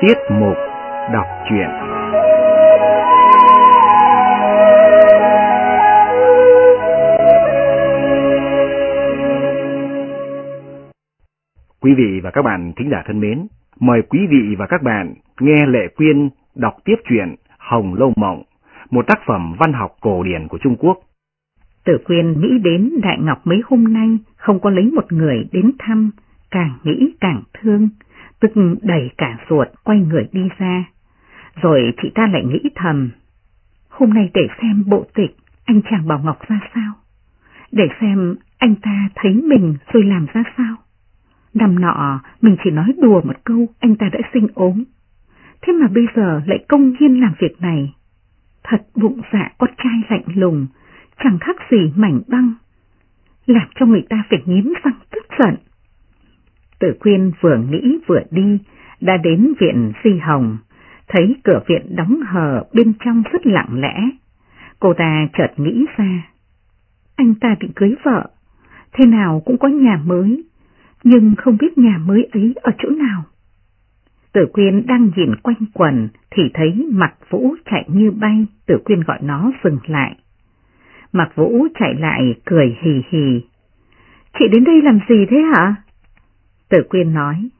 Tiết mục đọc truyện Quý vị và các bạn thính giả thân mến, mời quý vị và các bạn nghe Lệ Quyên đọc tiếp truyện Hồng Lâu Mộng, một tác phẩm văn học cổ điển của Trung Quốc. Tử Quyên nghĩ đến Đại Ngọc mấy hôm nay không có lấy một người đến thăm, càng nghĩ càng thương, tức đẩy cả ruột quay người đi ra. Rồi chị ta lại nghĩ thầm, hôm nay để xem bộ tịch anh chàng Bảo Ngọc ra sao, để xem anh ta thấy mình rồi làm ra sao. Năm nọ mình chỉ nói đùa một câu anh ta đã sinh ốm, thế mà bây giờ lại công nhiên làm việc này. Thật bụng dạ con trai lạnh lùng, chẳng khác gì mảnh băng, làm cho người ta phải nghiến răng tức giận. Tử Quyên vừa nghĩ vừa đi, đã đến viện Di Hồng, thấy cửa viện đóng hờ bên trong rất lặng lẽ. Cô ta chợt nghĩ ra, anh ta định cưới vợ, thế nào cũng có nhà mới, nhưng không biết nhà mới ấy ở chỗ nào. Tử Quyên đang nhìn quanh quần thì thấy Mạc Vũ chạy như bay, Tử Quyên gọi nó dừng lại. Mạc Vũ chạy lại cười hì hì. Chị đến đây làm gì thế hả? Tử Quyên nói.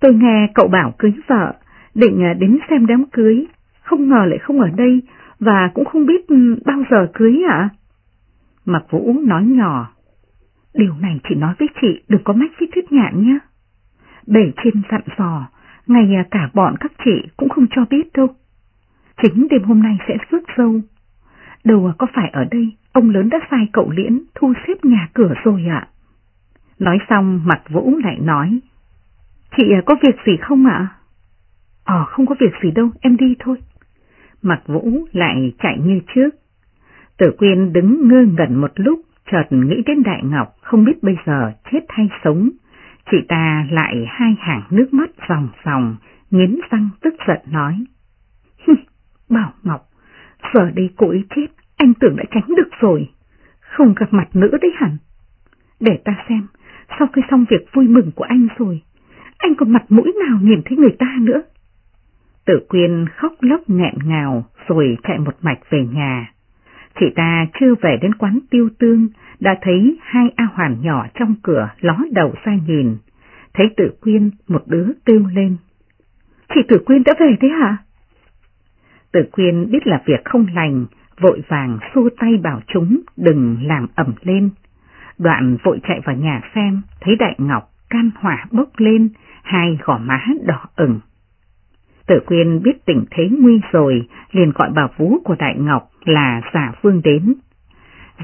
Tôi nghe cậu bảo cưới vợ, định ờ, đến xem đám cưới, không ngờ lại không ở đây và cũng không biết ừ, bao giờ cưới ạ. À? Mặc Vũ nói nhỏ. Điều này chỉ nói với chị đừng có mách với Thuyết Nhạn nhé. Bể trên dặn dò, ngày ờ, cả bọn các chị cũng không cho biết đâu. Chính đêm hôm nay sẽ rước dâu. Đầu ờ, có phải ở đây, ông lớn đã sai cậu liễn thu xếp nhà cửa rồi ạ. Nói xong mặt Vũ lại nói. Chị à, có việc gì không ạ? Ờ không có việc gì đâu, em đi thôi. Mặt Vũ lại chạy như trước. Tử Quyên đứng ngơ ngẩn một lúc, chợt nghĩ đến Đại Ngọc không biết bây giờ chết hay sống. Chị ta lại hai hàng nước mắt ròng ròng, nghiến răng tức giận nói. Bảo Ngọc, giờ đây cô ấy chết, anh tưởng đã tránh được rồi. Không gặp mặt nữa đấy hẳn. Để ta xem, sau khi xong việc vui mừng của anh rồi, anh còn mặt mũi nào nhìn thấy người ta nữa. Tử Quyên khóc lóc nghẹn ngào rồi chạy một mạch về nhà. Chị ta chưa về đến quán tiêu tương, đã thấy hai A Hoàn nhỏ trong cửa ló đầu ra nhìn. Thấy Tử Quyên một đứa kêu lên. Chị Tử Quyên đã về thế hả? Tử Quyên biết là việc không lành, vội vàng xua tay bảo chúng đừng làm ẩm lên. Đoạn vội chạy vào nhà xem, thấy Đại Ngọc can hỏa bốc lên, hai gò má đỏ ửng. Tử Quyên biết tình thế nguy rồi, liền gọi bà vú của Đại Ngọc là Giả Vương đến.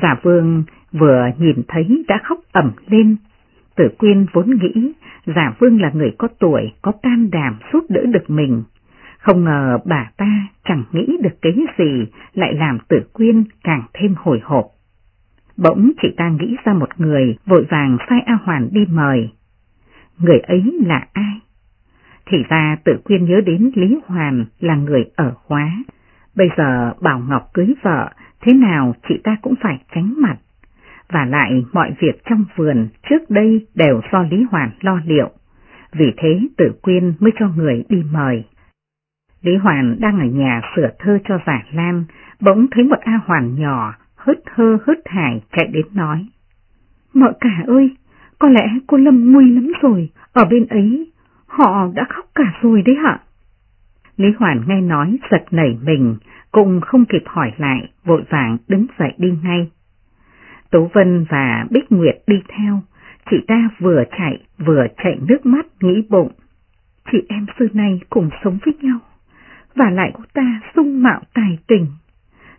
Giả Vương vừa nhìn thấy đã khóc ẩm lên. Tử Quyên vốn nghĩ Giả Vương là người có tuổi, có can đảm giúp đỡ được mình. Không ngờ bà ta chẳng nghĩ được cái gì lại làm Tử Quyên càng thêm hồi hộp. Bỗng chị ta nghĩ ra một người, vội vàng sai A Hoàn đi mời. Người ấy là ai? Thì ra tự quyên nhớ đến Lý Hoàn là người ở hóa. Bây giờ Bảo Ngọc cưới vợ, thế nào chị ta cũng phải tránh mặt. Và lại mọi việc trong vườn trước đây đều do Lý Hoàn lo liệu. Vì thế tự quyên mới cho người đi mời. Lý Hoàn đang ở nhà sửa thơ cho giả Lan, bỗng thấy một A Hoàn nhỏ hớt hơ hớt hải chạy đến nói. Mợ cả ơi, có lẽ cô Lâm nguy lắm rồi, ở bên ấy, họ đã khóc cả rồi đấy hả? Lý Hoàn nghe nói giật nảy mình, cũng không kịp hỏi lại, vội vàng đứng dậy đi ngay. Tố Vân và Bích Nguyệt đi theo, chị ta vừa chạy vừa chạy nước mắt nghĩ bụng. Chị em xưa nay cùng sống với nhau, và lại cô ta sung mạo tài tình,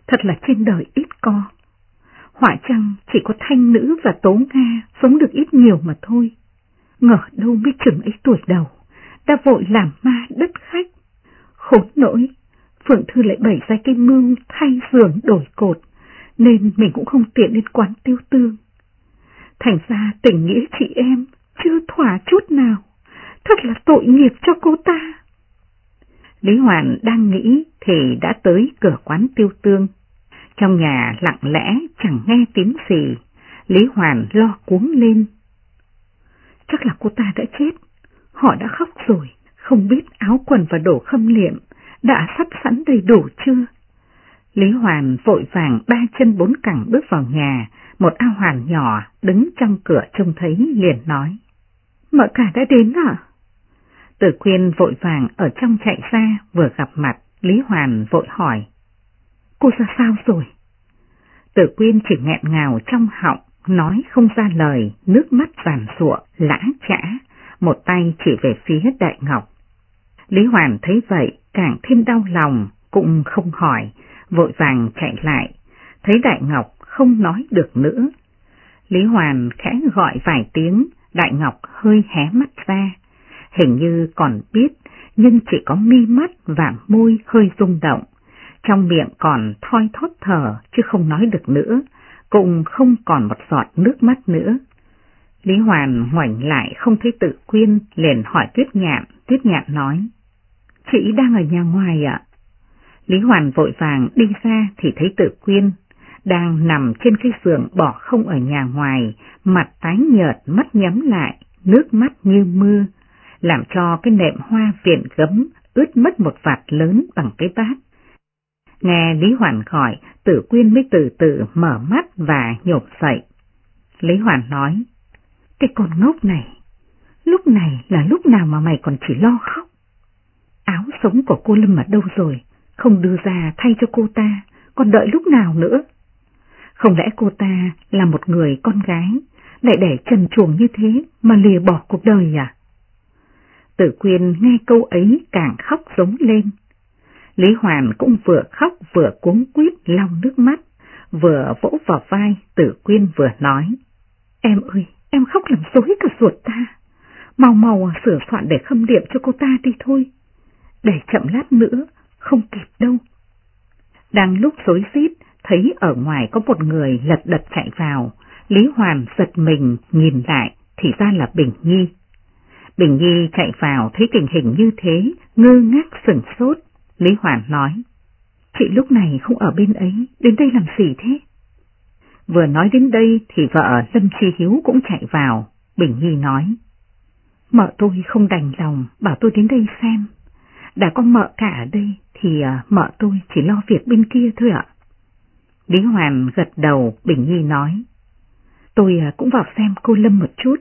thật là trên đời ít có. Họa chăng chỉ có thanh nữ và tố Nga sống được ít nhiều mà thôi. Ngờ đâu biết chừng ấy tuổi đầu, đã vội làm ma đất khách. Khốn nỗi, Phượng Thư lại bày ra cái mưu thay giường đổi cột, nên mình cũng không tiện đến quán tiêu tương. Thành ra tình nghĩa chị em chưa thỏa chút nào, thật là tội nghiệp cho cô ta. Lý Hoàn đang nghĩ thì đã tới cửa quán tiêu tương. Trong nhà lặng lẽ chẳng nghe tiếng gì, Lý Hoàn lo cuống lên. Chắc là cô ta đã chết, họ đã khóc rồi, không biết áo quần và đồ khâm liệm đã sắp sẵn đầy đủ chưa? Lý Hoàn vội vàng ba chân bốn cẳng bước vào nhà, một ao hoàn nhỏ đứng trong cửa trông thấy liền nói. Mợ cả đã đến à? Tử Quyên vội vàng ở trong chạy ra vừa gặp mặt, Lý Hoàn vội hỏi. Cô ra sao rồi? Tử Quyên chỉ nghẹn ngào trong họng, nói không ra lời, nước mắt giàn sụa, lã chã, một tay chỉ về phía Đại Ngọc. Lý Hoàn thấy vậy, càng thêm đau lòng, cũng không hỏi, vội vàng chạy lại, thấy Đại Ngọc không nói được nữa. Lý Hoàn khẽ gọi vài tiếng, Đại Ngọc hơi hé mắt ra, hình như còn biết, nhưng chỉ có mi mắt và môi hơi rung động, trong miệng còn thoi thóp thở chứ không nói được nữa, cũng không còn một giọt nước mắt nữa. Lý Hoàn ngoảnh lại không thấy tự quyên, liền hỏi Tuyết Nhạn, Tuyết Nhạn nói, Chị đang ở nhà ngoài ạ. Lý Hoàn vội vàng đi ra thì thấy tự quyên, đang nằm trên cái giường bỏ không ở nhà ngoài, mặt tái nhợt, mắt nhắm lại, nước mắt như mưa, làm cho cái nệm hoa viện gấm ướt mất một vạt lớn bằng cái bát. Nghe Lý Hoàn gọi, tử quyên mới từ từ mở mắt và nhộp dậy. Lý Hoàn nói, cái con ngốc này, lúc này là lúc nào mà mày còn chỉ lo khóc? Áo sống của cô Lâm ở đâu rồi, không đưa ra thay cho cô ta, còn đợi lúc nào nữa? Không lẽ cô ta là một người con gái, lại để trần chuồng như thế mà lìa bỏ cuộc đời à? Tử Quyên nghe câu ấy càng khóc giống lên. Lý Hoàn cũng vừa khóc vừa cuống quýt lau nước mắt, vừa vỗ vào vai Tử Quyên vừa nói. Em ơi, em khóc làm dối cả ruột ta. Mau mau à, sửa soạn để khâm điểm cho cô ta đi thôi. Để chậm lát nữa, không kịp đâu. Đang lúc rối rít, thấy ở ngoài có một người lật đật chạy vào, Lý Hoàn giật mình nhìn lại, thì ra là Bình Nhi. Bình Nhi chạy vào thấy tình hình như thế, ngơ ngác sừng sốt. Lý Hoàn nói, chị lúc này không ở bên ấy, đến đây làm gì thế? Vừa nói đến đây thì vợ Lâm Chi Hiếu cũng chạy vào, Bình Nhi nói, mợ tôi không đành lòng, bảo tôi đến đây xem. Đã có mợ cả ở đây thì à, mợ tôi chỉ lo việc bên kia thôi ạ. Lý Hoàn gật đầu, Bình Nhi nói, tôi à, cũng vào xem cô Lâm một chút.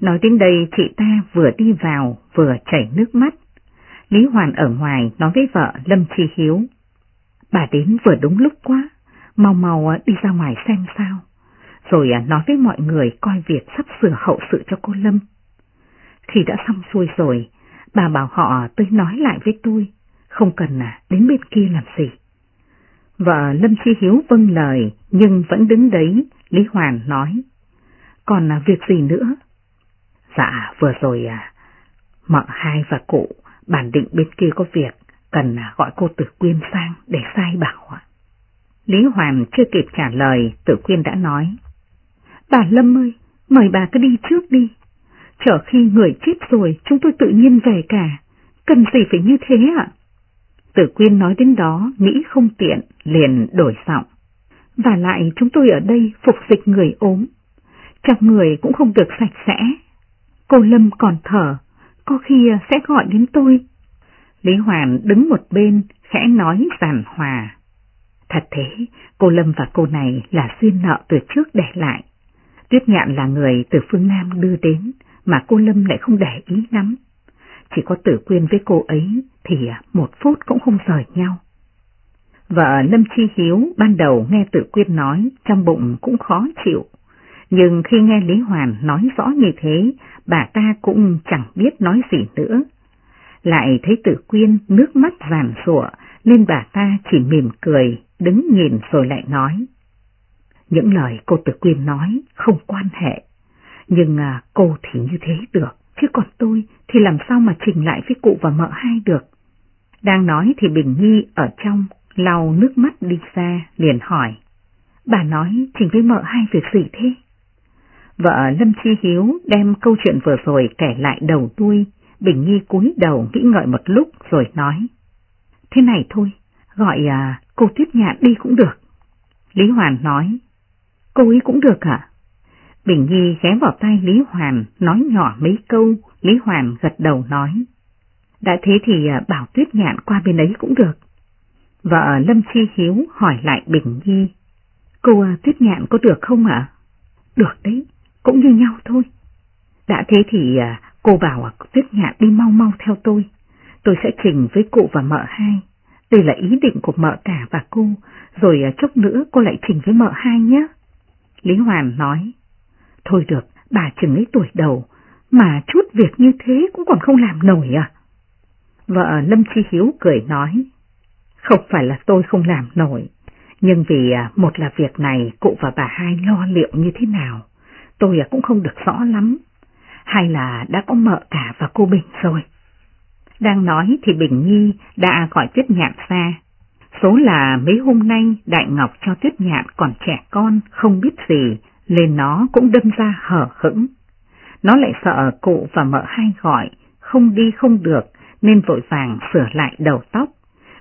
Nói đến đây chị ta vừa đi vào vừa chảy nước mắt. Lý Hoàn ở ngoài nói với vợ Lâm Chi Hiếu. Bà đến vừa đúng lúc quá, mau mau à, đi ra ngoài xem sao. Rồi à, nói với mọi người coi việc sắp sửa hậu sự cho cô Lâm. Khi đã xong xuôi rồi, bà bảo họ tới nói lại với tôi, không cần à đến bên kia làm gì. Vợ Lâm Chi Hiếu vâng lời nhưng vẫn đứng đấy, Lý Hoàn nói. Còn là việc gì nữa? Dạ vừa rồi à, mợ hai và cụ bản định bên kia có việc, cần gọi cô Tử Quyên sang để sai bảo. Lý Hoàn chưa kịp trả lời, Tử Quyên đã nói. Bà Lâm ơi, mời bà cứ đi trước đi. Chờ khi người chết rồi chúng tôi tự nhiên về cả, cần gì phải như thế ạ? Tử Quyên nói đến đó, nghĩ không tiện, liền đổi giọng. Và lại chúng tôi ở đây phục dịch người ốm, chắc người cũng không được sạch sẽ. Cô Lâm còn thở, có khi ờ, sẽ gọi đến tôi. Lý Hoàn đứng một bên, khẽ nói giàn hòa. Thật thế, cô Lâm và cô này là duyên nợ từ trước để lại. Tuyết Nhạn là người từ phương Nam đưa đến, mà cô Lâm lại không để ý lắm. Chỉ có tử quyên với cô ấy thì ờ, một phút cũng không rời nhau. Vợ Lâm Chi Hiếu ban đầu nghe tử quyên nói trong bụng cũng khó chịu, nhưng khi nghe Lý Hoàn nói rõ như thế, bà ta cũng chẳng biết nói gì nữa. Lại thấy tử quyên nước mắt vàng rụa nên bà ta chỉ mỉm cười, đứng nhìn rồi lại nói. Những lời cô tử quyên nói không quan hệ, nhưng à, cô thì như thế được, chứ còn tôi thì làm sao mà trình lại với cụ và mợ hai được. Đang nói thì Bình Nhi ở trong lau nước mắt đi ra liền hỏi. Bà nói trình với mợ hai việc gì thế? Vợ Lâm Chi Hiếu đem câu chuyện vừa rồi kể lại đầu đuôi, Bình Nhi cúi đầu nghĩ ngợi một lúc rồi nói. Thế này thôi, gọi à, cô Tuyết Nhạn đi cũng được. Lý Hoàn nói, cô ấy cũng được ạ. Bình Nhi ghé vào tay Lý Hoàn nói nhỏ mấy câu, Lý Hoàn gật đầu nói, Đã thế thì à, bảo Tuyết Nhạn qua bên ấy cũng được. Vợ Lâm Chi Hiếu hỏi lại Bình Nhi. Cô à, Tuyết Nhạn có được không ạ? Được đấy, cũng như nhau thôi. Đã thế thì à, cô bảo Tuyết à, Nhạn đi mau mau theo tôi. Tôi sẽ trình với cụ và mợ hai. Đây là ý định của mợ cả và cô, rồi à, chốc nữa cô lại trình với mợ hai nhé. Lý Hoàn nói, thôi được, bà chừng ấy tuổi đầu, mà chút việc như thế cũng còn không làm nổi à? Vợ Lâm Chi Hiếu cười nói, không phải là tôi không làm nổi, nhưng vì một là việc này cụ và bà hai lo liệu như thế nào, tôi à cũng không được rõ lắm, hay là đã có mợ cả và cô Bình rồi. Đang nói thì Bình Nhi đã gọi Tuyết Nhạn ra. Số là mấy hôm nay Đại Ngọc cho Tuyết Nhạn còn trẻ con, không biết gì, lên nó cũng đâm ra hở hững. Nó lại sợ cụ và mợ hai gọi, không đi không được, nên vội vàng sửa lại đầu tóc.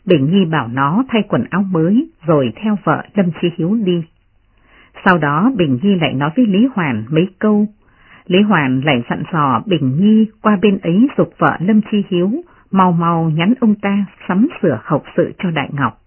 Bình Nhi bảo nó thay quần áo mới rồi theo vợ Lâm Chi Hiếu đi. Sau đó Bình Nhi lại nói với Lý Hoàn mấy câu. Lý Hoàn lại dặn dò Bình Nhi qua bên ấy dục vợ Lâm Chi Hiếu, mau mau nhắn ông ta sắm sửa hậu sự cho Đại Ngọc.